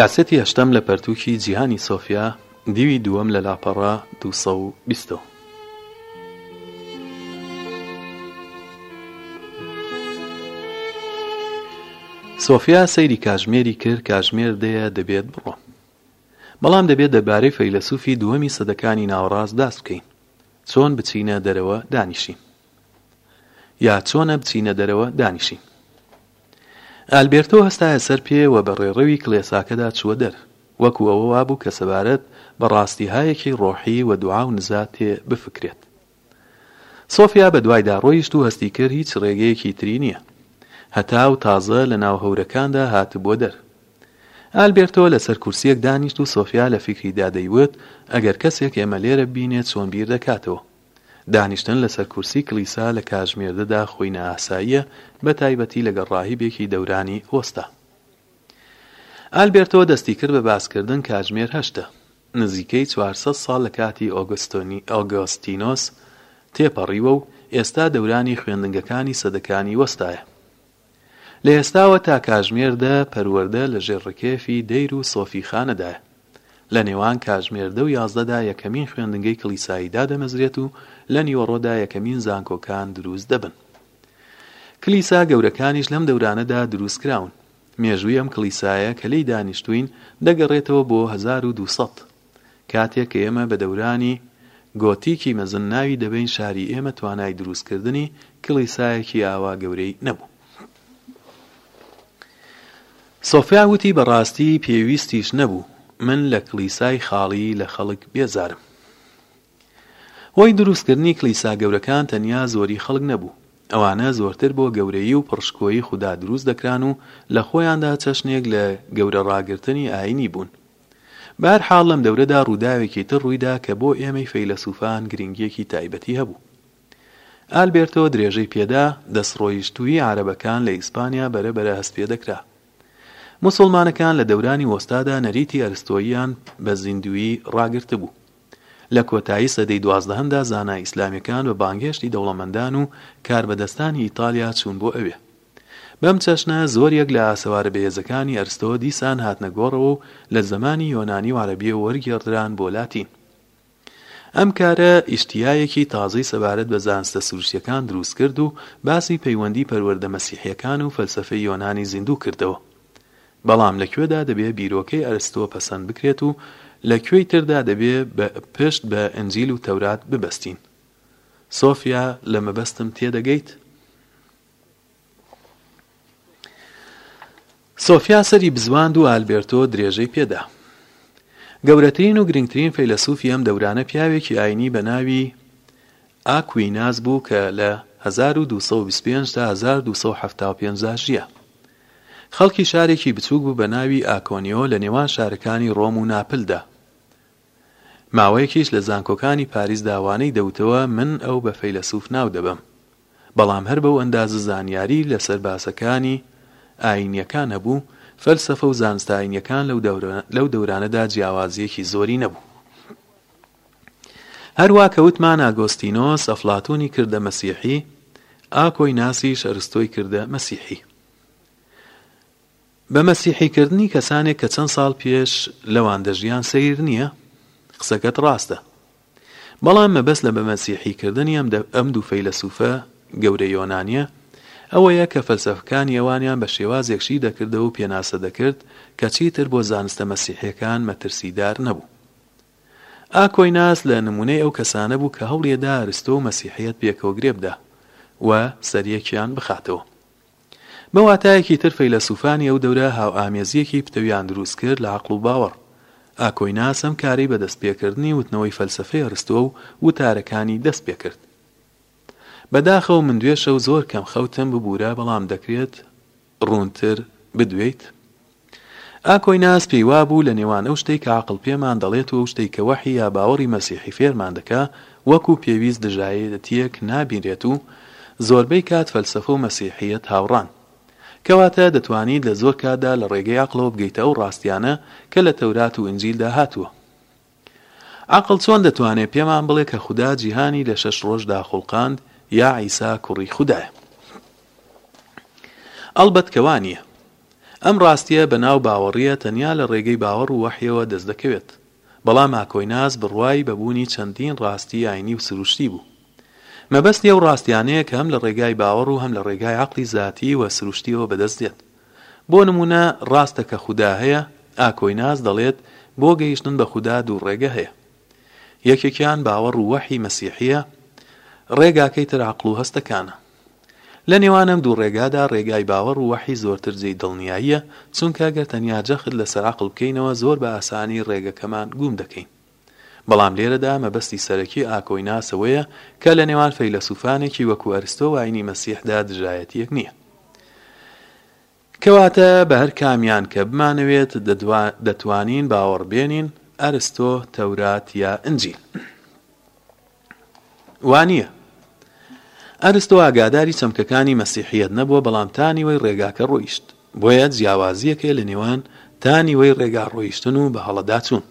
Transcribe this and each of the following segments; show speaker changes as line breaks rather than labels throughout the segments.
کاسێتی هەشتەم لە پەرتووکی جیهانی سۆفیا، دیوی دووەم لە لاپەڕە دوو سەد و بیست و. سۆفیا سەیری کاژمێری کرد، کاژمێر دێە دەبێت بڕۆم. بەڵام دەبێت دەربارەی فەیلەسوفی دووەمی سەدەکانی ناوەڕاست باس بکەین. چۆن بچینە دەرەوە دانیشین؟ یا چۆنە بچینە دەرەوە دانیشین؟ ئالبێرتۆ هەستایە سەر پێ و بە ڕێڕەوی کڵێساکەدا چووە دەر. وەکو ئەوە وابوو کە سەبارەت بە ڕاستیهایەکی ڕۆحی و دوعا و نزا تێ بفکرێت. سۆفیا بە دوایدا ڕۆیشت و هەستی کرد هیچ ڕێگەیەکی تری نییە. هەتا و تازە لە ناو هەورەکاندا هاتبووە دەر. ئالبێرتۆ لە سەر کورسییەک دانیشت و سۆفیا لە فیکریدا دەیوت ئەگەر کەسێک ئێمە لێرە ببینێت چۆن بیر دەکاتەوە؟ دانیشتن لەسەر کورسی کلیسا لە کاژمێردەدا خۆی نائاساییە، بەتایبەتی لەگەڵ ڕاهیبێکی دەورانی ئەوەستا. ئالبێرتۆ دەستی کرد بە باسکردن کاژمێر هەشتە. نزیکەی چوار سەد ساڵ لە کاتی ئۆگۆستینۆس تێپەڕیوە و ئێستا دەورانی خوێندنگەکانی سەدەکانی وەستایە. لە ئێستاوە تا کاژمێر دە پەروەردە لە ژێر ڕکێفی دەیر و سۆفی خانە دایە. لە نێوان کاژمێر دە و یازدە دا یەکەمین خوێندنگەی کڵیسایی دادەمەزرێت و لە نیوەڕۆ دا یەکەمین زانکۆکان دروست دەبن. کلیسا گەورەکانیش لەم دەورانە دا دروست کراون. مێژووی ئەم کڵیسایە کە لێی دانیشتووین دەگەڕێتەوە بۆ هەزار و دوو سەد. کاتێک کە ئێمە بە دەورانی گۆتیکی مەزن ناوی دەبەین شاری ئێمە توانای دروستکردنی کڵیسایەکی ئاوا گەورەی نەبوو. سۆفیا وتی بە ڕاستی پێویستیش نەبوو من لە کڵیسای خاڵی لە خەڵک بێزارم. هۆی دروستکردنی کلیسا گەورەکان تەنیا زۆری خەڵک نەبوو ئەوانە زۆرتر بۆ گەورەیی و پڕشکۆی خودا دروست دەکران و لە خۆیاندا چەشنێک لە گەورە ڕاگرتنی ئاینی بوون بەهەرحاڵ لەم دەورەدا ڕووداوێکی تر ڕوویدا کە بۆ ئێمەی فەیلەسووفان گرنگییەکی تایبەتی هەبوو. ئالبێرتۆ درێژەی پێدا، دەستڕۆیشتوویی عارەبەکان لە ئیسپانیا بەرە بەرە هەست پێ دەکرا. موسوڵمانەکان لە دەورانی وەستادا نەریتی ئەرستۆییان بە زیندوویی ڕاگرتبوو. لە کۆتایی سەدەی دوازدەهەمدا زانا ئیسلامییەکان بە بانگهێشتی دەوڵەمەندان و کاربەدەستانی ئیتالیا چوون بۆ ئەوێ. بەم چەشنە زۆر یەک لە ئاسەوارە بەهێزەکانی ئەرستۆ دیسان هاتنە گۆڕەوە و لە زمانی یۆنانی و عەرەبییەوە وەرگێڕدران بۆ لاتین. ئەم کارە ئیشتیایەکی تازەی سەبارەت بە زانستە سروشتییەکان دروست کرد و باسی پەیوەندی پەروەردە مەسیحییەکان و فەلسەفەی یۆنانی زیندوو کردەوە. بەڵام لە کوێدا دەبێ بیرۆکەی ئەرستۆ پەسەند بکرێت و لە کوێی تردا دەبێ پشت بە ئنجیل و تەورات ببەستین؟ سۆفیا لە مەبەستم تێدەگەیت؟ سۆفیا سەری بزواند و ئالبێرتۆ درێژەی پێ دا. گەورەترین و گرنگترین فەیلەسوفی ئەم دەورانە پیاوێکی ئاینی بە ناوی ئاکویناس بوو کە لە هەزار و دوو سەد و بیست و پێنج تا هەزار و دوو سەد و حەفتا و پێنج دا ژیا. خەڵکی شارێکی بچووک بوو بە ناوی ئاکۆنیۆ لە نێوان شارەکانی ڕۆم و ناپلدا. ماوەیەکیش لە زانکۆکانی پاریسدا وانەی دەوتەوە من ئەو بە فەیلەسوف ناو دەبەم بەڵام هەر بەو ئەندازە زانیاری لەسەر باسەکانی ئاینیەکان هەبوو فەلسەفە و زانستە ئاینیەکان لەو دەورانەدا جیاوازیەکی زۆری نەبوو هەروا کە وتمان ئاگۆستینۆس ئەفلاتونی کردە مەسیحی ئاکۆی ناسیش ئەرستۆی کردە مەسیحی بە مەسیحی کردنی کەسانێک کە چەند ساڵ پێش لەوان دەژیان سەیر نییە؟ قسەکەت ڕاستە. بەڵام مەبەست لە بە مەسیحی کردنی ئەم ئەم دوو فەیلەسوفە گەورە یۆنانیە ئەوەیە کە فەلسەفەکانی ئەوانیان بە شێوازێک شی دەکردەوە و پێناسە دەکرد کە چیتر بۆ زانستە مەسیحیەکان مەترسیدار نەبوو. ئاکۆیناس لە نمونەی ئەو کەسانە بوو کە هەوڵیدا ئەرستۆ و مەسیحیەت پێکەوە گرێبدا و سەریەکیان بخاتەوە. بە واتایەکی تر فەیلەسوفانی ئەو دەورە هاوئامێزییەکی پتەویان دروست کرد لە عەقڵ و باوەڕ. ئاکۆیناس ئەم کارەی بە دەستپێکردنی وتنەوەی فەلسەفەی ئەرستۆ و وتارەکانی دەست پێ کرد. بە داخەوە من دوێ شەو زۆر کەم خەوتم ببوورە بەڵام دەکرێت ڕوونتر بدوێیت؟ ئاکۆیناس پێی وابوو لە نێوان ئەو شتەی کە عەقڵ پێمان دەڵێت و ئەو شتەی کە وەحی یا باوەڕی مەسیحی فێرمان دەکا وەکوو پێویست دژایەتییەک نابینرێت و زۆربەی کات فەلسەفە و مەسیحییەت هاوڕان. کەواتە دەتوانیت لە زۆر کاتدا لە ڕێگەی عەقڵەوە بگەیتە ئەو ڕاستییانە کە لە تەورات و ئینجیلدا هاتووە. عەقڵ چۆن دەتوانێ پێمان بڵێ کە خودا جیهانی لە شەش ڕۆژدا خوڵقاند یا عیسا کوڕی خودایە؟ ئەڵبەت کە وا نییە. ئەم ڕاستییە بە ناو باوەڕییە تەنیا لە ڕێگەی باوەڕ و وەحیەوە دەست دەکەوێت. بەڵام ئاکۆیناس بڕوای بە بوونی چەندین ڕاستی ئاینی و سروشتی بوو. مەبەستی ئەو ڕاستیانەیە کە هەم لە ڕێگای باوەڕ و هەم لە ڕێگای عەقڵی زاتی و سروشتییەوە بەدەست دێت. بۆ نموونە ڕاستە کە خودا هەیە، ئاکۆیناس دەڵێت بۆ گەیشتن بە خودا دوو ڕێگە هەیە. یەکێکیان باوەڕ و وەحی مەسیحییە، ڕێگاکەی تر عەقڵ و هەستەکانە. لە نێوان ئەم دوو ڕێگادا ڕێگای باوەڕ و وەحی زۆرتر جێی دڵنیاییە، چونکە گەر تەنیا جەخت لەسەر عەقڵ بکەینەوە زۆر بە ئاسانی ڕێگەکەمان گووم دەکەین. بەڵام لێرەدا مەبەستی سەرەکی ئاکۆیناس ئەوەیە کە لە نێوان فەیلەسوفانێکی وەکو ئەرستۆ و ئاینی مەسیحدا دژایەتیەک نیە. کەواتە بە هەر کامیان کە بمانەوێت دەتوانین باوەڕ بێنین، ئەرستۆ، تەورات یا ئنجیل. وانیە. ئەرستۆ ئاگاداری چەمکەکانی مەسیحیەت نەبووە بەڵام تا نیوەی ڕێگاکە ڕۆیشت. بۆیە جیاوازیەک هەیە لە نێوان تا نیوەی ڕێگا ڕۆیشتن و بە هەڵەدا چوون.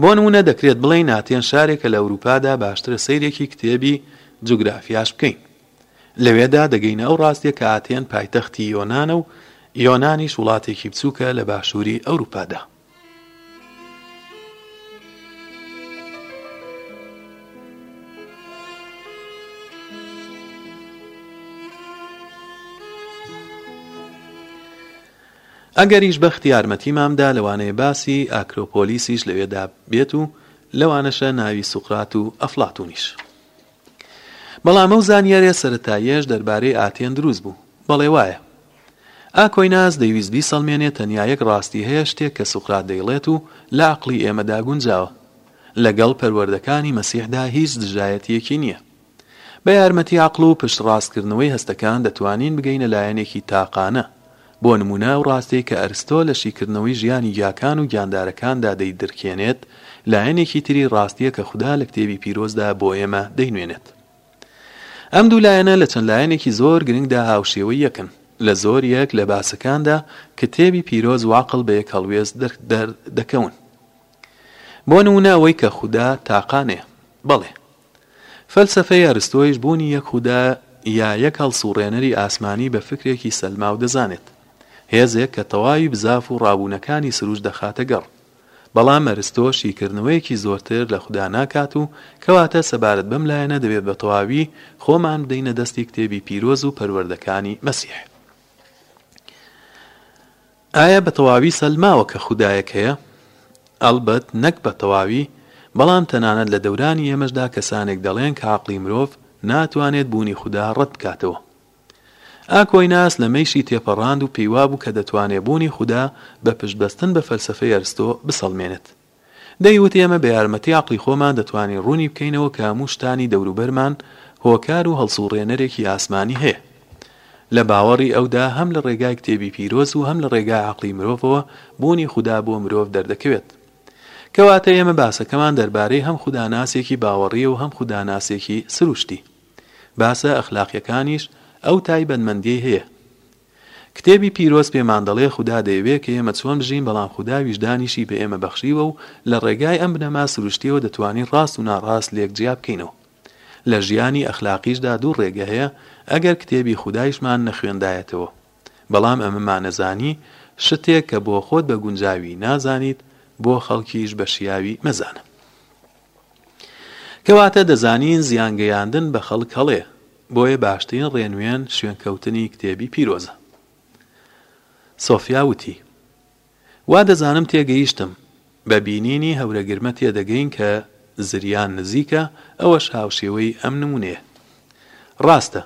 بۆ نموونە دەکرێت بڵێین ئاتێن شارێکە لە ئەورووپادا باشترە سەیرێکی کتێبی جوگرافیاش بکەین لەوێدا دەگەینە ئەو ڕاستیە کە ئاتێن پایتەختی یۆنانە و یۆنانیش وڵاتێکی بچووکە لە باشووری ئەورووپادا ئەگەریش بەخت یارمەتیمان دا لەوانەیە باسی ئاکرۆپۆلیسیش لەوێدا بێت و لەوانەشە ناوی سوقرات و ئەفلاتونیش. بەڵام ئەو زانیاریە سەرەتاییەش دەربارەی ئاتێن دروست بوو. بەڵێ وایە. ئاکۆیناس دەیویست بیسەڵمێنێ تەنیا یەک ڕاستی هەیە شتێک کە سوقرات دەیڵێت و لە عەقڵی ئێمەدا گونجاوە. لەگەڵ پەروەردەکانی مەسیحدا هیچ دژایەتیەکی نیە. بە یارمەتی عەقڵ و پشتڕاستکردنەوەی هەستەکان دەتوانین بگەینە لایەنێکی تاقانە. بۆ نموونە ئەو ڕاستیەی کە ئەرستۆ لە شیکردنەوەی ژیانی گیاکان و گیاندارەکاندا دەیدرکێنێت، لایەنێکی تری ڕاستیە کە خودا لە کتێبی پیرۆزدا بۆ ئێمە دەینوێنێت. ئەم دوو لایەنە لە چەند لایەنێکی زۆر گرنگدا هاوشێوەی یەکن. لە زۆر یەک لە باسەکاندا کتێبی پیرۆز و عەقڵ بە یەک هەڵوێست دەردەکەون. بۆ نموونە ئەوەی کە خودا تاقانەیە. بەڵێ. فەلسەفەی ئەرستۆیش بوونی یەک خودا یا یەک هەڵسوڕێنەری ئاسمانی بە فکرێکی سەلماو دەزانێت، هێزێک کە تەواوی بزاف و ڕابوونەکانی سروشت دەخاتە گەڕ. بەڵام ئەرستۆ شیکردنەوەیەکی زۆرتر لە خودا ناکات و کەواتە سەبارەت بەم لایەنە دەبێت بە تەواوی خۆمان بدەینە دەستی کتێبی پیرۆز و پەروەردەکانی مەسیح. ئایا بە تەواوی سەلماوە کە خودایەک هەیە؟ ئەڵبەت نەک بە تەواوی، بەڵام تەنانەت لە دەورانی ئێمەشدا کەسانێک دەڵێن کە عەقڵی مرۆڤ ناتوانێت بوونی خودا ڕەت بکاتەوە. ئاکۆیناس لە مەیشی تێپەڕاند و پێیوابوو کە دەتوانێت بوونی خودا بە پشتبەستن بە فەلسەفەی ئەرستۆ بسەڵمێنێت. دەیوت ئێمە بە یارمەتی عەقڵی خۆمان دەتوانین ڕوونی بکەینەوە کە هەموو شتانی دەوروبەرمان هۆکار و هەڵسوڕێنەرێکی ئاسمانی هەیە. لە باوەڕی ئەودا هەم لە ڕێگای کتێبی پیرۆز و هەم لە ڕێگای عەقڵی مرۆڤەوە بوونی خودا بۆ مرۆڤ دەردەکەوێت. کەواتە ئێمە باسەکەمان دەربارەی هەم خوداناسێکی باوەڕییە و هەم خوداناسێکی سروشتی. باسە ئەخلاقییەکانیش ئەو تایبەتمەندیەی هەیە. کتێبی پیرۆز پێمان دەڵێ خودا دەیەوێ کە ئێمە چۆن بژین بەڵام خودا ویژدانیشی بە ئێمە بەخشیوە و لە ڕێگای ئەم بنەما سروشتیەوە دەتوانین ڕاست و ناڕاست لێک جیا بکەینەوە لە ژیانی ئەخلاقیشدا دوو ڕێگە هەیە ئەگەر کتێبی خودایشمان نەخوێندایەتەوە بەڵام ئەمەمانەزانی شتێک کە بۆ خۆت بە گونجاوی نازانیت بۆ خەڵکیش بە شیاوی مەزانە کەواتە دەزانین زیان گەیاندن بە خەڵک هەڵەیە. بۆیە باشترین ڕێنوێن شوێنکەوتنی کتێبی پیرۆزە. سۆفیا وتی، وا دەزانم تێگەیشتم، بە بینینی هەورەگرمە تێدەگەین کە زریان نزیکە، ئەوەش هاوشێوەی ئەم نموونەیە. ڕاستە.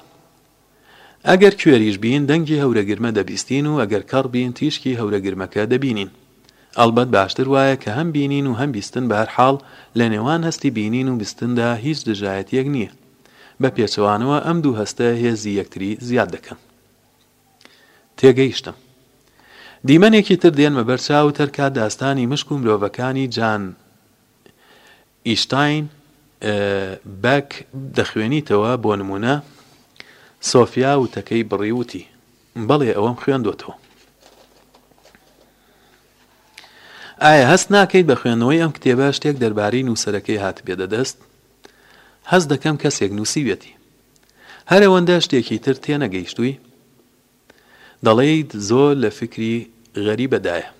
ئەگەر کوێریش بین، دەنگی هەورەگرمە دەبیستین و ئەگەر کەڕ بین، تیشکی هەورەگرمەکە دەبینین. ئەڵبەت باشتر وایە کە هەم بینین و هەم بیستن بەهەرحاڵ لەنێوان هەستی بینین و بستندا هیچ دژایەتییەک نییە. بە پێچەوانەوە ئەم دوو هەستە هێزی یەکتری زیاد دەکەن. تێگەیشتم. دیمەنێکی تر دێنمە بەر چاو تەرکا داستانی مشک و مرۆڤەکانی جان ئیشتاین، بەک، دەخوێنیتەوە، بۆ نموونە، سۆفیا وتەکەی بڕی وتی، بەڵێ ئەوەم خوێندۆتەوە. ئایا هەست ناکەیت بە خوێندنەوەی ئەم کتێبە شتێک دەربارەی نووسەرەکەی هاتبێتە دەست؟ هەست دەکەم کەسێک نووسیویەتی. هەرەوەندە شتێکی تر تێنەگەیشتووی؟ دەڵێیت زۆر لە فیکری غەریبەدایە.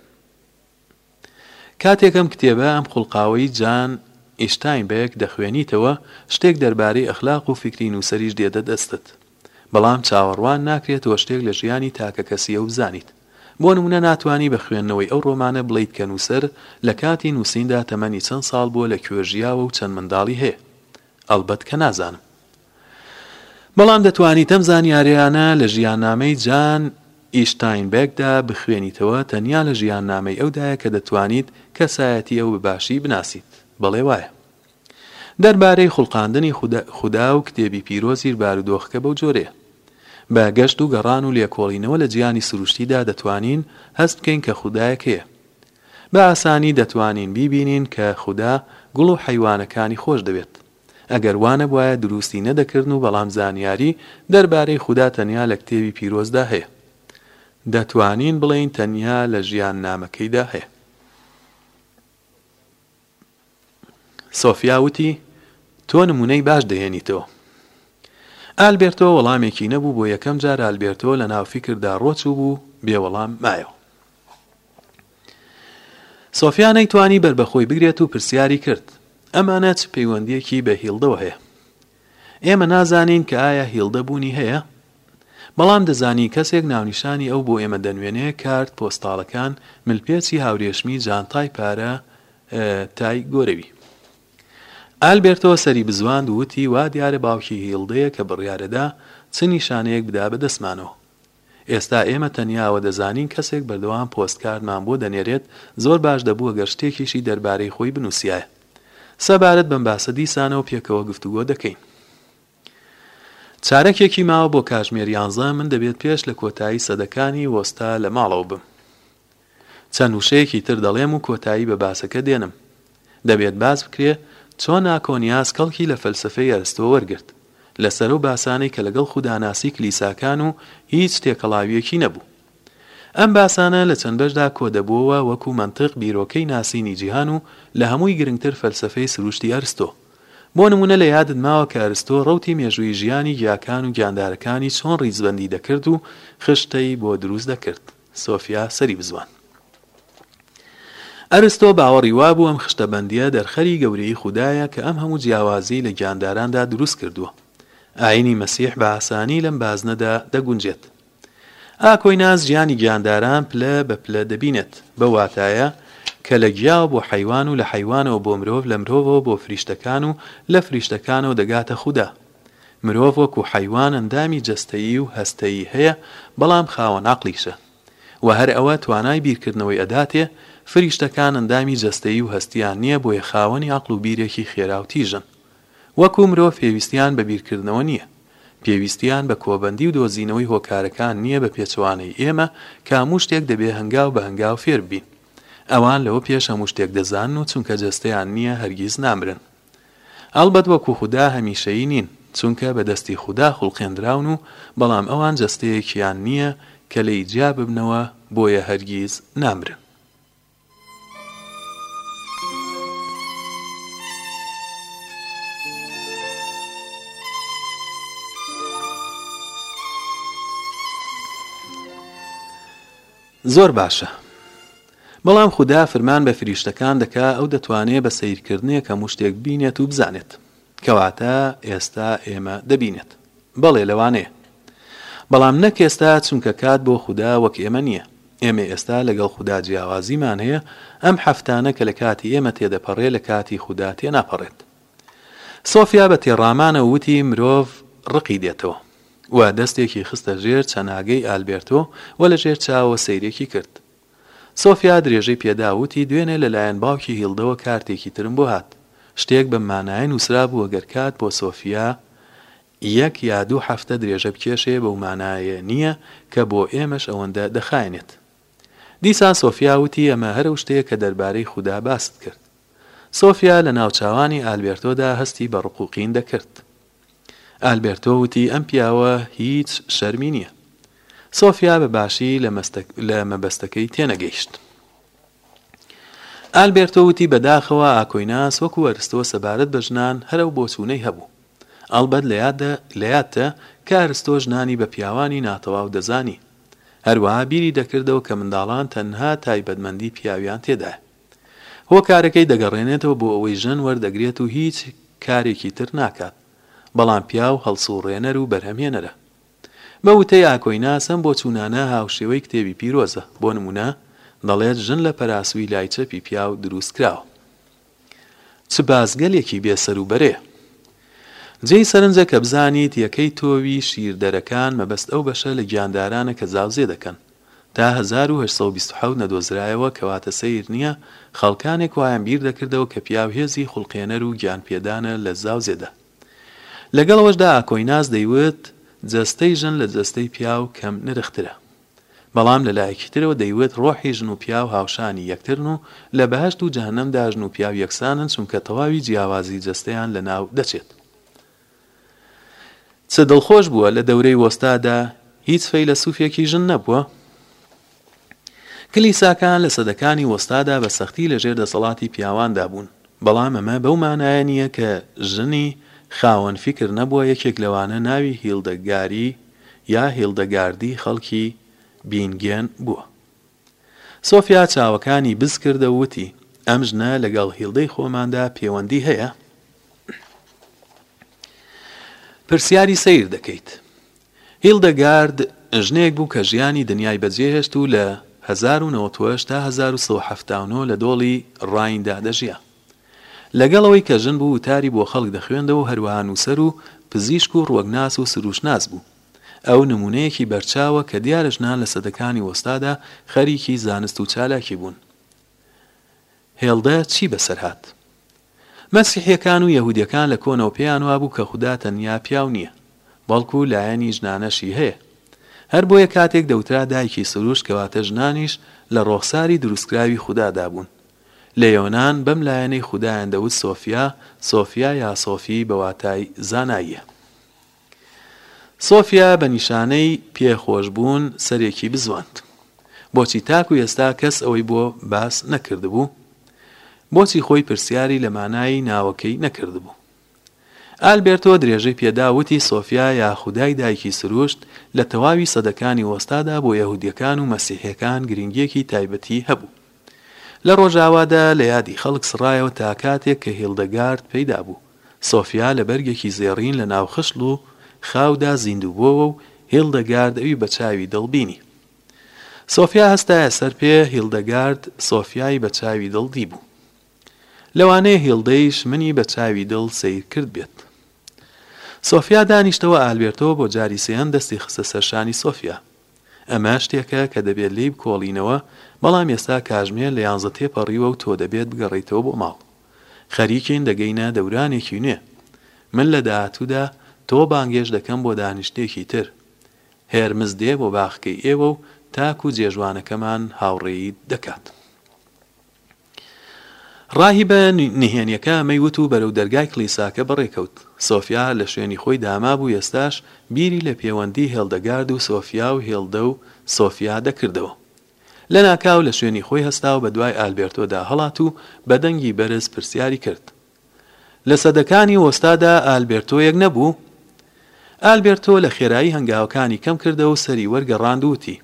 کاتێک ئەم کتێبە، ئەم خوڵقاوەی جان ئیشتاین بێک دەخوێنیتەوە، شتێک دەربارەی ئەخلاق و فیکری نووسەریش دێتە دەستت. بەڵام چاوەڕوان ناکرێت تۆ شتێک لە ژیانی تاکەکەسی ئەو بزانیت. بۆ نموونە ناتوانی بە خوێندنەوەی ئەو ڕۆمانە بڵێیت کە نووسەر لە کاتی نووسیندا تەمەنی چەند ساڵ بووە لە کوێ ژیاوە و چەند منداڵی هەیە. ئەڵبەت کە نازانم. بەڵام دەتوانیت ئەم زانیاریانە لە ژیاننامەی جان ی شتاینبێکدا بخوێنیتەوە تەنیا لە ژیاننامەی ئەودایە کە دەتوانیت کەسایەتی ئەو بە باشی بناسیت. بەڵێ وایە. دەربارەی خوڵقاندنی خودا و کتێبی پیرۆزیر بارودۆخەکە بەو جۆرەیە. بە گەشت و گەڕان و لێکۆڵینەوە لە جیهانی سروشتیدا دەتوانین هەست بکەین کە خودایەک هەیە. بە ئاسانی دەتوانین بیبینین کە خودا گوڵ و حەیوانەکانی خۆشدەوێت. ئەگەر وا نەبوایە دروستی نەدەکردن و بەڵام زانیاری دەربارەی خودا تەنیا لە کتێبی پیرۆزدا هەیە. دەتوانین بڵێین تەنیا لە ژیاننامەکەیدا هەیە. سۆفیا وتی، تۆ نموونەی باش دەهێنیتەوە. ئالبێرتۆ وەڵامێکی نەبوو، بۆ یەکەم جار ئالبێرتۆ لە ناو فیکردا ڕۆچووبوو، بێ وەڵام مایەوە. سۆفیا نەیتوانی بەر بە خۆی بگرێت و پرسیاری کرد، ئەمانە چ پەیوەندییەکی بە هیلدەوە هەیە؟ ئێمە نازانین کە ئایا هیلدە بوونی هەیە، بەڵام دەزانین کەسێک ناونیشانی ئەو بۆ ئێمە دەنوێنێ، کارت پۆستاڵەکان، ملپێچی هاورێشمی، جانتای پارە، تای گۆرەوی. ئالبێرتۆ سەری بزواند و وتی، وا دیارە باوکی هیلدەیە کە بڕیارەدا چ نیشانەیەک بدا بە دەستمانەوە. ئێستا ئێمە تەنیا ئەوە دەزانین کەسێک بەردەوام پۆستکاردمان بۆ دەنێرێت، زۆر باش دەبوو گەر شتێکیشی دەربارەی خۆی بنووسیایە. سەبارەت بەم باسە دیسانەوە پێکەوە گفتوگۆ دەکەین. چارەکێکی ماوە بۆ کاژمێر یانزە، من دەبێت پێش لە کۆتایی سەدەکانی وۆستا لە ماڵەوە بم. چەند وشەیەکی تر دەڵێم و کۆتایی بە باسەکە دێنم. دەبێت باس بکرێ چۆن ئاکۆنیاس کەڵکی لە فەلسەفەی ئەرستۆ وەرگرت، لە سەرو باسانەی کە لەگەڵ خوداناسی کلیساکان و هیچ تێکەڵاوییەکی نەبوو. ئەم باسانە لە چەند بەشدا کۆ دەبۆوە وەکو مەنتق بیرۆکەی ناسینی جیهان و لە هەمووی گرنگتر فەلسەفەی سروشتی ئەرستۆ. بۆ نموونە لە یادت ماوە کە ئەرستۆ ڕەوتی مێژووی ژیانی گیاکان و گیاندارەکانی چۆن ڕیزبەندی دەکرد و خشتەی بۆ دروست دەکرد. سۆفیا سەری بزوان. ئەرستۆ باوەڕی وابوو ئەم خشتە بەندییە دەرخەری گەورەیی خودایە کە ئەم هەموو جیاوازیەی لە گیانداراندا دروست کردووە. ئاینی مەسیح بە ئاسانی لەم بازنەدا دەگونجێت. ئاکۆیناس ژیانی گیانداران پلە بە پلە دەبینێت، بەو واتایە کە لە گیاوە بۆ حەیوان و لە حەیوانەوە بۆ مرۆڤ، لە مرۆڤەوە بۆ فریشتەکان و لە فریشتەکانەوە دەگاتە خودا. مرۆڤ وەکو حەیوان ئەندامی جەستەیی و هەستەیی هەیە بەڵام خاوەن عەقڵیشە وە هەر ئەوە توانای بیرکردنەوەی ئەداتێ، فریشتەکان ئەندامی جەستەیی و هەستیان نیە بۆیە خاوەنی عەقڵ و بیرێکی خێرا و تیژن وەکو مرۆڤ پێویستیان بە بیرکردنەوە نیە پێویستیان بە کۆبەندی و دۆزینەوەی هۆکارەکان نیە بە پێچەوانەی ئێمە کە هەموو شتێک دەبێ هەنگاو بە هەنگاو فێرببین ئەوان لەوە پێش هەموو شتێک دەزانن و چونکە جەستەیان نیە هەرگیز نامرن. ئەڵبەت وەکو خودا هەمیشەیی نین، چونکە بە دەستی خودا خوڵقێندراون و بەڵام ئەوان جەستەیەکیان نییە کە لێی جیا ببنەوە، بۆیە هەرگیز نامرن. زۆر باشە. بەڵام خودا فرمان بە فریشتەکان دەکا ئەو دەتوانێ بە سەیرکردنێک هەموو شتێک ببینێت و بزانێت. کەواتە ئێستا ئێمە دەبینێت. بەڵێ لەوانەیە. بەڵام نەک ئێستا چونکە کات بۆ خودا وەک ئێمە نییە. ئێمە ئێستا لەگەڵ خودا جیاوازیمان هەیە، ئەم هەفتانە کە لە کاتی ئێمە تێدەپەڕێ لە کاتی خودا تێناپەڕێت. سۆفیا بە تێڕامانەوە وتی مرۆڤ ڕقی دێتەوە. و دەستێکی خستە ژێر چەناگەی ئالبێرتۆ و لە ژێر چاوەوە سەیرێکی کرد. سۆفیا درێژەی پێدا و وتی، دوێنێ لەلایەن باوکی هیلدەوە کارتێکی ترم بۆ هات. شتێک بەم مانایە نووسرابووە گەر کات بۆ سۆفیا یەک یا دوو هەفتە درێژە بکێشێ بەو مانایە نییە کە بۆ ئێمەش ئەوەندە دەخایەنێت. دیسان سۆفیا وتی، ئەمە هەر ئەو شتەیە کە دەربارەی خودا باست کرد. سۆفیا لە ناوچاوانی ئالبێرتۆدا هەستی بە ڕقوقین دەکرد. ئالبێرتۆ وتی ئەم پیاوە هیچ شەرمی نییە. سۆفیا بە باشی لە مەبەستەکەی تێنەگەیشت. ئالبێرتۆ وتی بەداخەوە ئاکۆیناس وەکو ئەرستۆ سەبارەت بە ژنان هەر ئەو بۆچوونەی هەبوو. ئەڵبەت لە یادتە کە ئەرستۆ ژنانی بە پیاوانی ناتەواو دەزانی. هەروەها بیری دەکردەوە کە منداڵان تەنها تایبەتمەندی پیاویان تێدایە. هۆکارەکەی دەگەڕێنێتەوە بۆ ئەوەی ژن وەردەگرێت و هیچ کارێکی تر ناکات، بەڵام پیاو هەڵسوڕێنەر و بەرهەمهێنەرە. بە وتەی ئاکۆیناس ئەم بۆچوونانە هاوشێوەی کتێبی پیرۆزە، بۆ نموونە دەڵێت ژن لە پەراسووی لای چەپی پیاو دروستکراوە. چ بازگەلێکی بێ سەر و بەرەیە! جێی سەرنجە کە بزانیت یەکەی تۆوی شیردەرەکان مەبەست ئەو بەشە لە گیاندارانە کە زاوزێ دەکەن، تا هەزار و هەشت سەد و بیست و حەوت نەدۆزرایەوە، کەواتە سەیر نییە خەڵکانێک وایان بیر دەکردەوە کە پیاو هێزی خوڵقێنەر و گیانپێدانە لە زاوزێدا. لەگەڵ ئەوەشدا ئاکۆیناس دەیوت جەستەی ژن لە جەستەی پیاو کەم نرخترە. بەڵام لە لایەکی ترەوە دەیوت ڕۆحی ژن و پیاو هاوشانی یەکترن و لە بەهەشت و جەهەنەمدا ژن و پیاو یەکسانن چونکە تەواوی جیاوازی جەستەیان لەناو دەچێت. چ دڵخۆش بووە لە دەورەی وۆستادا هیچ فەیلەسوفێکی ژن نەبووە؟ کلیساکان لە سەدەکانی وۆستادا بە سەختی لە ژێر دەسەڵاتی پیاواندا بوون، بەڵام ئەمە بەو مانایە نییە کە ژنی خاوەن فیکر نەبووە یەکێک لەوانە ناوی هیلدەگاری یا هیلدەگاردی خەڵکی بینگێن بووە. سۆفیا چاوەکانی بز کردە و وتی، ئەم ژنە لەگەڵ هیڵدەی خۆماندا پێوەندی هەیە؟ پرسیاری سەیر دەکەیت. هیڵدەگارد ژنێک بوو کە ژیانی دنیای بەجێهێشت و لە هەزار و نەوەد و هەشت تا هەزار و سەد و حەفتا و نۆ لە دۆڵی ڕایندا دەژیا. لەگەڵ ئەوەی کە ژن بوو وتاری بۆ خەڵک دەخوێندەوە و هەروەها نووسەر و پزیشک و ڕوەکناس و سرووشتناس بوو. ئەو نموونەیەکی بەرچاوە کە دیارە ژنان لە سەدەکانی وەستادا خەریکی زانست و چالاکی بوون. هێڵدە چی بەسەر هات؟ مەسیحییەکان و یەهوودیەکان لە کۆنەوە پێیان وابوو کە خودا تەنیا پیاو نییە، بەڵکو لایەنی ژنانەشی هەیە. هەر بۆیە کاتێک دەوترا دایکی سروشت کەواتە ژنانیش لە ڕۆخساری دروستکراوی خودادا بوون. لە یۆنان بەم لایەنەی خودایان دەوت سۆفیا، سۆفیا یا سۆفی بە واتای زاناییە. سۆفیا بە نیشانەی پێ خۆش بوون سەرێکی بزواند. بۆچی تاکو ئێستا کەس ئەوەی بۆ باس نەکردبوو؟ بۆچی خۆی پرسیاری لە مانای ناوەکەی نەکردبوو؟ ئالبێرتۆ درێژەی پێ دا وتی سۆفیا یا خودای دایکی سروشت لە تەواوی سەدەکانی وەستادا بۆ یەهودیەکان و مەسیحیەکان گرنگیەکی تایبەتی هەبوو. لە ڕۆژاوادا لە یادی خەڵک سڕایەوە تا کاتێک کە هیڵدەگارد پەیدا بوو. سۆفیا لە بەرگێکی زێڕین لە ناو خشڵ و خاودا زیندوو بۆوە و هیڵدەگارد ئەوی بە چاوی دڵ بینی. سۆفیا هەستایە سەر پێ، هیڵدەگارد سۆفیای بە چاوی دڵ دیبوو. لەوانەیە هیڵدەیش منی بە چاوی دڵ سەیر کردبێت. سۆفیا دانیشتەوە ئالبێرتۆ بۆ جاری سێیەم دەستی خستە سەر شانی سۆفیا. ئەمە شتێکە کە دەبێت لێی بکۆڵینەوە، بەڵام ئێستا کاژمێر لە یانزە تێپەڕیوە و تۆ دەبێت بگەڕێیتەوە بۆ ماڵ. خەریکین دەگەینە دەورانێکی نوێ. من لە داهاتوودا تۆ بانگێشت دەکەم بۆ دانیشتنێکی تر. هێرمس دێ بۆ باخەکەی ئێوە و تاکوو جێژوانەکەمان هاوڕێیت دەکات. ڕاهیبە نهێنیەکە ئەمەی وت و بەرەو دەرگای کڵیساکە بەڕێکەوت. سۆفیا لە شوێنی خۆی دامابوو ئێستاش بیری لە پێوەندی هێڵدەگارد و سۆفیا و هێڵدە و سۆفیا دەکردەوە. لەناکاو لە شوێنی خۆی هەستا و بەدوای ئالبێرتۆدا هەڵات و بەدەنگی بەرز پرسیاری کرد. لە سەدەکانی وەستادا ئالبێرتۆیەک نەبوو؟ ئالبێرتۆ لە خێرایی هەنگاوەکانی کەم کردە و سەری وەرگەڕاند و وتی،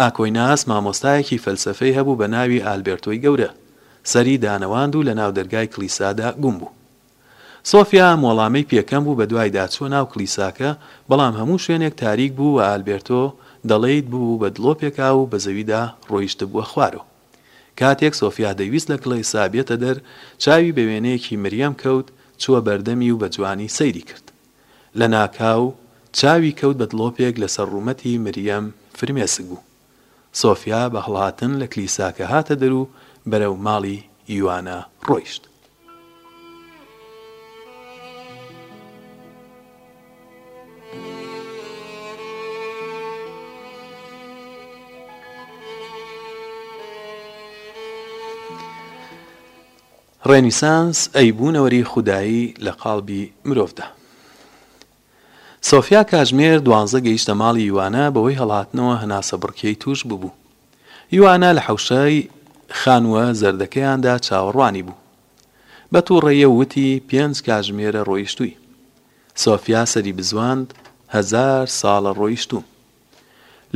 ئاکۆیناس مامۆستایەکی فەلسەفەی هەبوو بە ناوی ئالبێرتۆی گەورە، سەری دانەواند و لە ناو دەرگای کڵیسادا گوم بوو. سۆفیا ئەم وەڵامەی پێ کەم بوو بە دوایدا چووە ناو کڵیساکە، بەڵام هەموو شوێنێک تاریک بوو و ئالبێرتۆ دەڵێیت ببوو بە دڵۆپێکا و بە زەویدا ڕۆیشتبووە خوارەوە. کاتێک سۆفیا دەیویست لە کڵێسا بێتە دەر، چاوی بە وێنەیەکی مریەم کەوت، چووە بەردەمی و بە جوانی سەیری کرد. لە ناکاو چاوی کەوت بە دڵۆپێک لە سەر ڕوومەتی مریەم فرمێسک بوو. سۆفیا بە هەڵهاتن لە کلیساکە هاتە دەر و بەرەو ماڵی ئیوانا ڕۆیشت. سۆفیا کاتژمێر دوانزە گەیشتە ماڵی یووانا بەوەی هەڵاتنەوە هەناسەبڕکێی تووش ببوو یوانا لە حەوشەی خانووە زەردەکەیاندا چاوەڕوانی بوو. بە تووڕەیی و وتی، پێنج کاژمێرە ڕۆیشتووی. سۆفیا سەری بزواند، هەزار ساڵە ڕۆیشتووم.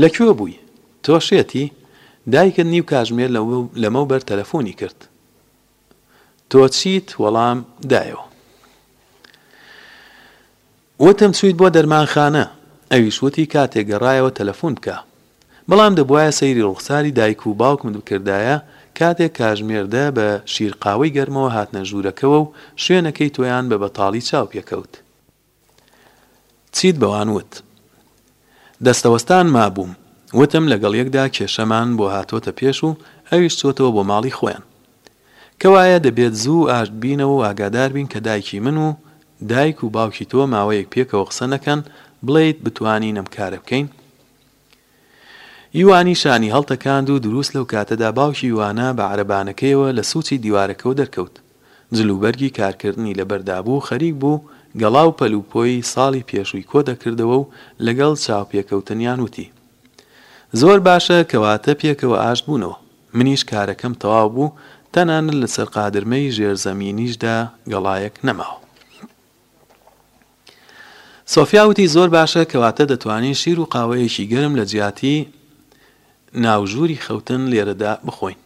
لە کوێ بووی؟ تۆ شێتی؟ دایکت نیو کاژمێر لەمەوبەر تەلەفۆنی کرد. تۆ چیت وەڵام دایەوە. وتم چویت بۆ دەرمانخانە. ئەویش وتی کاتێک گەڕایەوە تەلەفون بکە. بەڵام دەبوایە سەیری ڕوخساری دایک و باوکمت بکردایە کاتێک کاژمێر دە بە شیرقاوەی گەرمەوە هاتنە ژورەکەوە و شوێنەکەی تۆیان بە بەتاڵی چاو پێکەوت. چیت بەوان وت؟ دەستەوەستان مابووم، وتم لەگەڵ یەکدا کێشەمان بۆ هاتۆتە پێش و ئەویش چۆتەوە بۆ ماڵی خۆیان. کەوایە دەبێت زوو ئاشت بینەوە و ئاگادار بین کە دایکی من و دایک و باوکی تۆ ماوەیەک پێکەوە قسە نەکەن، بڵێیت بتوانین ئەم کارە بکەین؟ یوانی شانی هەڵتەکاند و دروست لەو کاتەدا باوکی یوانا بە عەرەبانەکەیەوە لە سوچی دیوارەکەوە دەرکەوت. جل و بەرگی کارکردنی لەبەردا بوو، خەریک بوو گەڵا و پەل و پۆی ساڵی پێشووی کۆ دەکردەوە و لەگەڵ چاوپێکەوتنیان وتی. زۆر باشە، کەواتە پێکەوە ئاشت بوونەوە. منیش کارەکەم تەواو بوو، تەنانەت لەسەر قادرمەی ژێرزەمینیشدا گەڵایەک نەماوە. سۆفیا وتی زۆر باشە کەواتە دەتوانین شیر و قاوەیەکی گەرم لە جیاتی ناو ژووری خەوتن لێرەدا بخۆین.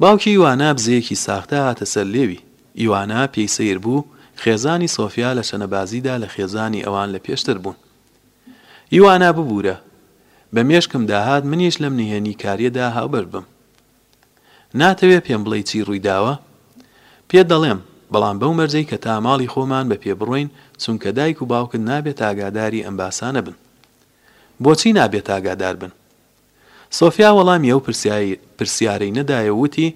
باوکی ئیوانا بزەیەکی ساختە هاتە سەر لێوی. ئیوانا پێی سەیر بوو خێزانی سۆفیا لە چەنەبازیدا لە خێزانی ئەوان لە پێشتر بوون. ئیوانا ببوورە. بە مێشکم داهات منیش لەم نهێنی کاریەدا هاوبەش بم. ناتەوێ پێم بڵێی چی ڕووی داوە؟ پێت دەڵێم، بەڵام بەو مەرجەی کە تا ماڵی خۆمان بە پێ بڕۆین، چونکە دایک و باوکت نابێت ئاگاداری ئەم باسانە بن. بۆچی نابێت ئاگادار بن؟ سۆفیا وەڵامی ئەو پرسیارەی نەدایەو وتی،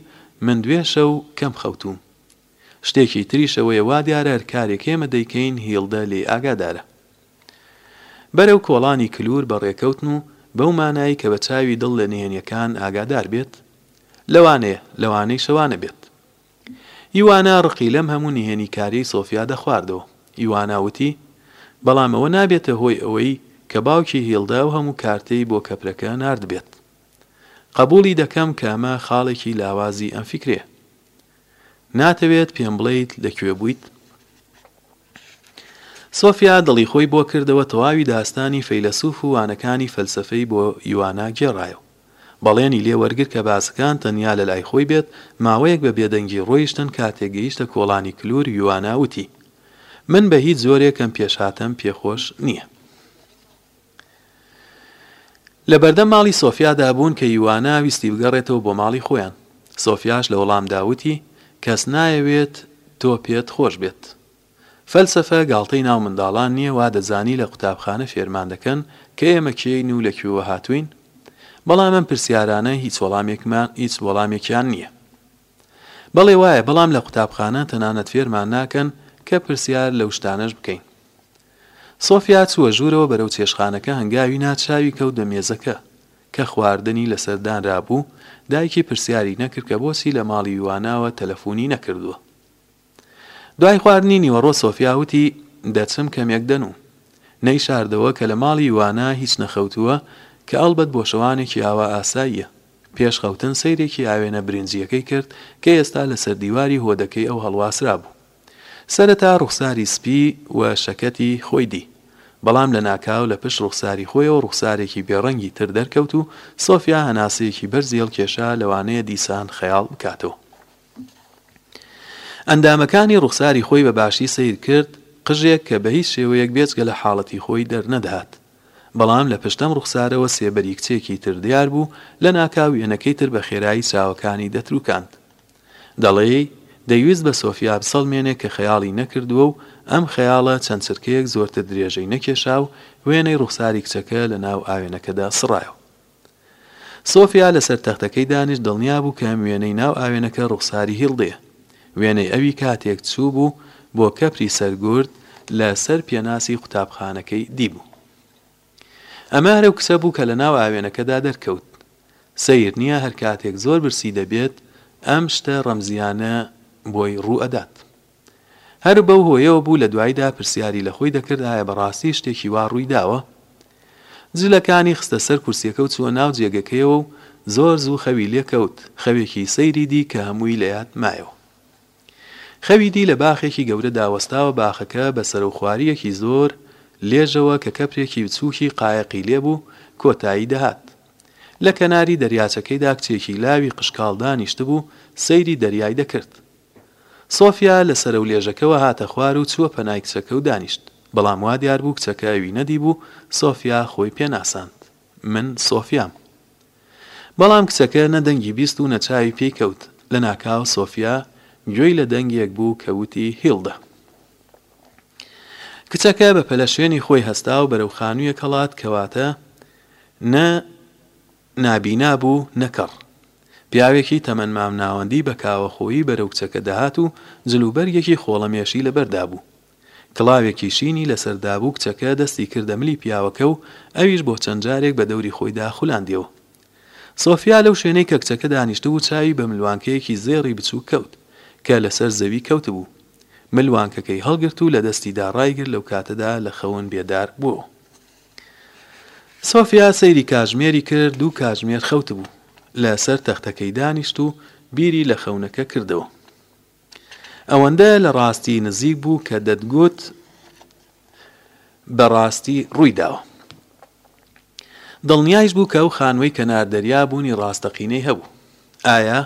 من دوێ شەو کەم خەوتووم. شتێکی تریش ئەوەیە وا دیارە هەر کارێک ئێمە دەیکەین هیڵدە لێی ئاگادارە. بەرەو کۆڵانی کلور بە ڕێکەوتن و بەو مانای کە بە چاوی دڵ لە نهێنیەکان ئاگادار بێت؟ لەوانەیە، لەوانەی شەوانە بێت. یوانا ڕقی لەم هەموو نهێنیکاریەی سۆفیا دەخواردەوە. یوانا وتی، بەڵام ئەوە نابێتە هۆی ئەوەی کە باوکی هیڵدە ئەو هەموو کارتەی بۆ کەپرەکە ناردبێت. قەبوڵی دەکەم کە ئەمە خاڵێکی لاوازی ئەم فیکرەیە. ناتەوێت پێم بڵێیت لە کوێ بوویت؟ سۆفیا دڵی خۆی بۆ کردەوە تەواوی داستانی فەیلەسوف و وانەکانی فەلسەفەی بۆ یوانا گێڕایەوە. بەڵێنی لێ وەرگر کە باسەکان تەنیا لە لای خۆی بێت، ماوەیەک بە بێدەنگی ڕۆیشتن کاتێک گەیشتە کۆڵانی کلور یوانا وتی، من بە هیچ جۆرێکم پێشهاتەم پێ خۆش نییە. لە بەردەم ماڵی سۆفیادا بوون کە یوانا ویستی بگەڕێتەوە بۆ ماڵی خۆیان. سۆفیاش لە وەڵامدا وتی، کەس نایەوێت تۆ پێت خۆش بێت. فەلسەفە گاڵتەی ناو منداڵان نییە، وا دەزانی لە قوتابخانە فێرمان دەکەن کە ئێمە کێین و لە کوێوە هاتووین؟ بەڵام ئەم پرسیارانە هیچ وەڵامێکمان هیچ وەڵامێکیان نییە. بەڵێ وایە بەڵام لە قوتابخانە تەنانەت فێرمان ناکەن کە پرسیار لەو شتانەش بکەین. سۆفیا چووە ژوورەوە بەرەو چێشخانەکە هەنگاوی نا چاوی کەوت بە مێزەکە کە خواردنی لەسەر دانرابوو دایکی پرسیاری نەکرد کە بۆچی لە ماڵی واناوە تەلەفونی نەکردووە. دوای خواردنی نیوەڕۆ سۆفیا وتی، دەچم کەمێک دەنوو. نەیشاردەوە کە لە ماڵی وانا هیچ نەخەوتووە، کە ئەڵبەت بۆ شەوانێکی ئاوا ئاساییە. پێش خەوتن سەیرێکی ئاوێنە برینجییەکەی کرد کە ئێستا لەسەر دیواری هۆدەکەی ئەو هەڵواسرابوو. سەرەتا ڕوخساری سپی و شەکەتی خۆی دی، بەڵام لەناکاو لە پشت ڕوخساری خۆیەوە ڕوخسارێکی بێ ڕەنگی تر دەرکەوت و سۆفیا هەناسەیەکی بەرزی هەڵکێشا لەوانەیە دیسان خەیاڵ بکاتەوە. ئەندامەکانی ڕوخساری خۆی بە باشی سەیر کرد، قژێک کە بە هیچ شێوەیەک بێجگە لە حاڵەتی خۆی دەرنەدەهات. بەڵام لە پشت ئەم ڕوخسارەوە سێبەری کچێکی تر دیار بوو، لە ناکاو وێنەکەی تر بە خێرایی چاوەکانی دەتروکاند. دەڵێی دەیویست بە سۆفیا بسەڵمێنێ کە خەیاڵی نەکردووە و ئەم خەیاڵە چەند چرکەیەک زۆرتر درێژەی نەکێشا و وێنەی ڕوخساری کچەکە لە ناو ئاوێنەکەدا سڕایەوە. سۆفیا لەسەر تەختەکەی دانیشت دڵنیا بوو کە وێنەی ناو ئاوێنەکە ڕوخساری هیڵدەیە. وێنەی ئەوی کاتێک چووبوو بۆ کەپری سەر گورد لە سەر پێناسی قوتابخانەکەی دیبوو. ئەمە هەرەو کچە بوو کە لە ناو ئاوێنەکەدا دەرکەوت. سەیر نییە هەر کاتێک زۆر برسی دەبێت ئەم شتە ڕەمزییانە بۆی ڕوو ئەدات. هەر بەو هۆیەوە بوو لە دوایدا پرسیاری لە خۆی دەکرد ئایا بە ڕاستی شتێکی وا ڕووی داوە؟ جلەکانی خستە سەر کورسیەکە و چووە ناو جێگەکەیەوە و زۆر زوو خەوی لێ کەوت، خەوێکی سەیری دی کە هەمووی لە یاد مایەوە. خەوی دی لە باخێکی گەورەدا وەستاوە باخەکە بە سەرەوخوارییەکی زۆر لێژەوە کە کەپرێکی بچووکی قایەقی لێ بوو کۆتایی دەهات. لە کەناری دەریاچەکەیدا کچێکی لاوی قشکاڵ دانیشتبوو سەیری دەریای دەکرد. سۆفیا لە سەرەولێژەکەوە هاتە خوار و چووە پەنای کچەکە و دانیشت. بەڵام وا دیار بوو کچەکە ئەوی نەدیبوو، سۆفیا خۆی پێ ناساند، من سۆفیام. بەڵام کچەکە نە دەنگی بیست و نە چاوی پێی کەوت. لە ناکاو سۆفیا گوێی لە دەنگێک بوو کە وتی هیڵدا. کچەکە بە پەلە شوێنی خۆی هەستا و بەرەو خانوویەک هەڵات کەواتە نە نابینا بوو نە کەڕ. پیاوێکی تەمەن مامناوەندی بە کاوەخۆیی بەرەو کچەکە دەهات و جلوبەرگێکی خۆڵەمێشی لە بەر دابوو. کڵاوێکی شینی لە سەر دابوو کچەکە دەستی کردە ملی پیاوەکە و ئەویش بۆ چەند جارێک بە دەوری خۆیدا خولاندیەوە. سۆفیا لەو شوێنەی کە کچەکە دانیشتبوو چاوی بە ملوانکەیەکی زێڕی بچووک کەوت کە لە سەر زەوی کەوتبوو. ملوانکەکەی هەڵگرت و لە دەستیدا ڕایگرت لەو کاتەدا لە خەون بێدار بووەوە. سۆفیا سەیری کاژمێری کرد و کاژمێر خەوتبوو. لە سەر تەختەکەی دانیشت و بیری لە خەونەکە کردەوە. ئەوەندە لە ڕاستی نزیک بوو کە دەتگوت بە ڕاستی ڕووی داوە. دڵنیایش بوو کە ئەو خانووەی کەنار دەریا بوونی ڕاستەقینەی هەبوو. ئایا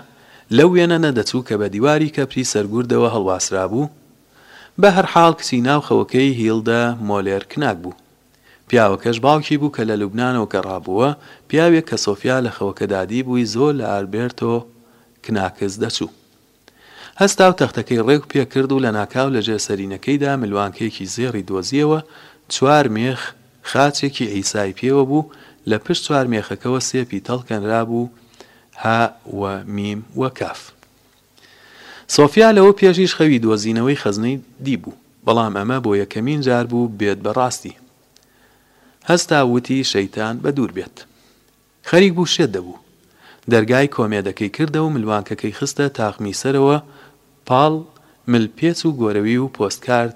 لەو وێنە نەدەچوو کە بە دیواری کەپری سەر گوردەوە هەڵواسرابوو؟ بەهەرحاڵ کچی ناو خەوەکەی هیلدە مۆلێر کناک بوو. پیاوەکەش باوکی بوو کە لە لوبنانەوە گەڕابووە، پیاوێک کە سۆفیا لە خەوەکەدا دیبووی زۆر لە ئاربێرتۆ کناکس دەچوو. هەستا و تەختەکەی ڕێک پێ کرد و لەناکاو لەژێر سەرینەکەیدا ملوانکەیەکی زێڕی دۆزییەوە، چوار مێخ، خاچێکی عیسای پێوە بوو، لە پشت چوار مێخەکەوە سێ پیتەڵ کەنرابوو، ه و میم و کاف. سۆفیا لەوە پێشیش خەوی دۆزینەوەی خەزنەی دیبوو، بەڵام ئەمە بۆ یەکەمین جار بوو بێت بە ڕاستی. هەستا وتی شەیتان بە دوور بێت. خەریک بوو شێت دەبوو. دەرگای کۆمێدەکەی کردە و ملوانکەکەی خستە تاقمی سەرەوە پاڵ مل پێچ و گۆرەوی و پۆستکارد